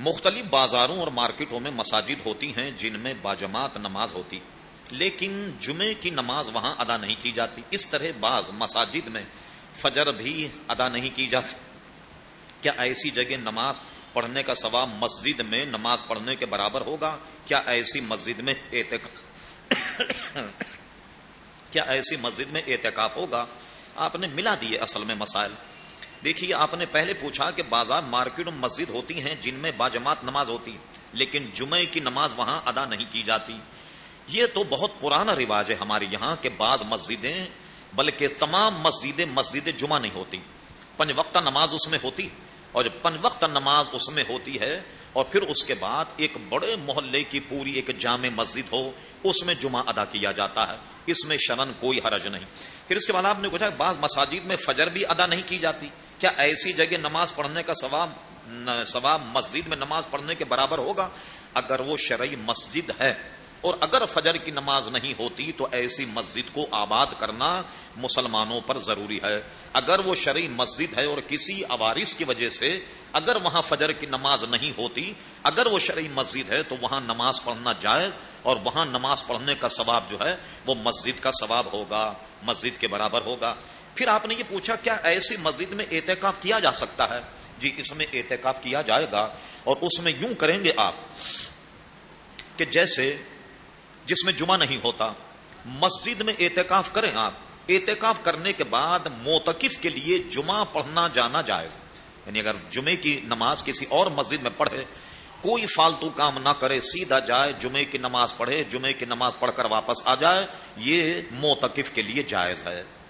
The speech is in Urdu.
مختلف بازاروں اور مارکیٹوں میں مساجد ہوتی ہیں جن میں باجماعت نماز ہوتی، لیکن جمعے کی نماز وہاں ادا نہیں کی جاتی۔ اس طرح بعض مساجد میں فجر بھی ادا نہیں کی جاتی۔ کیا ایسی جگہ نماز پڑھنے کا ثواب مسجد میں نماز پڑھنے کے برابر ہوگا؟ کیا ایسی مسجد میں اعتکاف کیا ایسی مسجد میں اعتکاف ہوگا؟ آپ نے ملا دیے اصل میں مسائل۔ دیکھیے، آپ نے پہلے پوچھا کہ بازار مارکیٹ اور مسجد ہوتی ہیں جن میں باجماعت نماز ہوتی، لیکن جمعے کی نماز وہاں ادا نہیں کی جاتی۔ یہ تو بہت پرانا رواج ہے ہمارے یہاں کہ بعض مسجدیں، بلکہ تمام مسجدیں مسجد جمعہ نہیں ہوتی۔ پنج وقت نماز اس میں ہوتی، اور جب پن وقت نماز اس میں ہوتی ہے، اور پھر اس کے بعد ایک بڑے محلے کی پوری ایک جامع مسجد ہو، اس میں جمعہ ادا کیا جاتا ہے۔ اس میں شرن کوئی حرج نہیں۔ پھر اس کے بعد آپ نے پوچھا، بعض مساجد میں فجر بھی ادا نہیں کی جاتی۔ کیا ایسی جگہ نماز پڑھنے کا ثواب ثواب مسجد میں نماز پڑھنے کے برابر ہوگا؟ اگر وہ شرعی مسجد ہے، اور اگر فجر کی نماز نہیں ہوتی، تو ایسی مسجد کو آباد کرنا مسلمانوں پر ضروری ہے۔ اگر وہ شرعی مسجد ہے اور کسی عوارث کی وجہ سے اگر وہاں فجر کی نماز نہیں ہوتی، اگر وہ شرعی مسجد ہے، تو وہاں نماز پڑھنا جائز، اور وہاں نماز پڑھنے کا ثواب جو ہے، وہ مسجد کا ثواب ہوگا، مسجد کے برابر ہوگا۔ پھر آپ نے یہ پوچھا کیا ایسی مسجد میں احتکاف کیا جا سکتا ہے؟ جی اس میں احتکاف کیا جائے گا اور اس میں یوں کریں گے آپ کہ جیسے جس میں جمعہ نہیں ہوتا، مسجد میں احتکاف کریں آپ احتکاف کرنے کے بعد موتقف کے لیے جمعہ پڑھنا جانا جائز۔ یعنی اگر جمعے کی نماز کسی اور مسجد میں پڑھے، کوئی فالتو کام نہ کرے، سیدھا جائے، جمعے کی نماز پڑھے، جمعے کی نماز پڑھ کر واپس آ جائے، یہ موتقف کے لیے جائز ہے۔